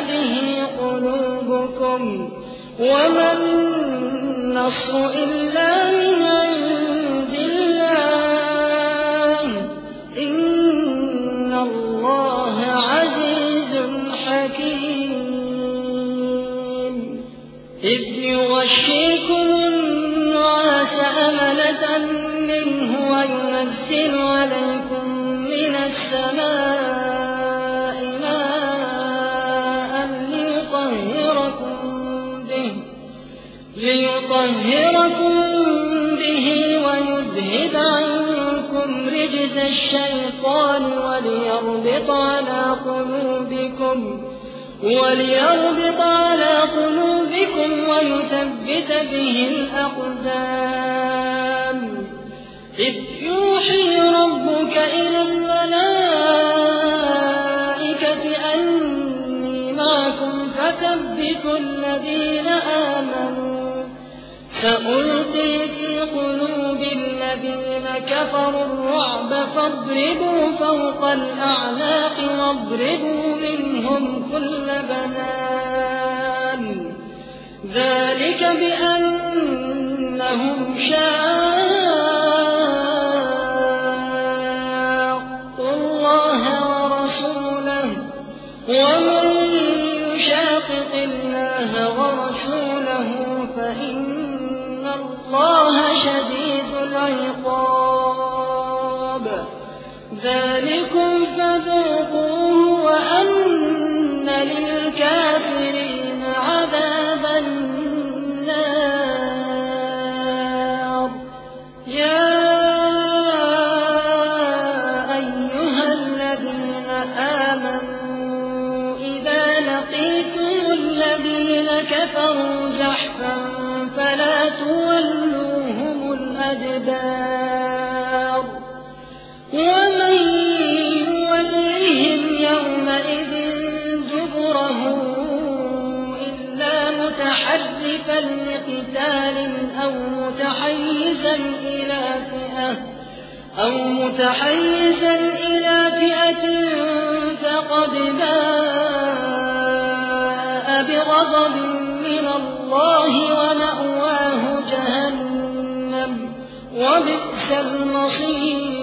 به قلوبكم وما النصر إلا من عند الله. إن الله عزيز حكيم. إذ يغشيكم النعاس أمنة منه وينزل عليكم من السماء ليطهركم به ويذهب عنكم رجز الشيطان وليربط على قلوبكم وليربط على قلوبكم ويثبت به الأقدام. إذ يوحي ربك إلى الملائكة فثبتوا الذين آمنوا. سألقي في قلوب الذين كفروا الرعب فاضربوا فوق الأعناق واضربوا منهم كل بنان. ذلك بأنهم شاقوا الله ورسوله ومن يشاقق الله ورسوله فإن الله شديد العقاب. ذلكم لقيتم الذين كفروا زحفا فلا تولوهم الأدبار ومن يولهم يومئذ دبره إلا متحرفا لقتال أو متحيزا إلى فئة أو متحيزا إلى فئة فقد باء وبئس المصير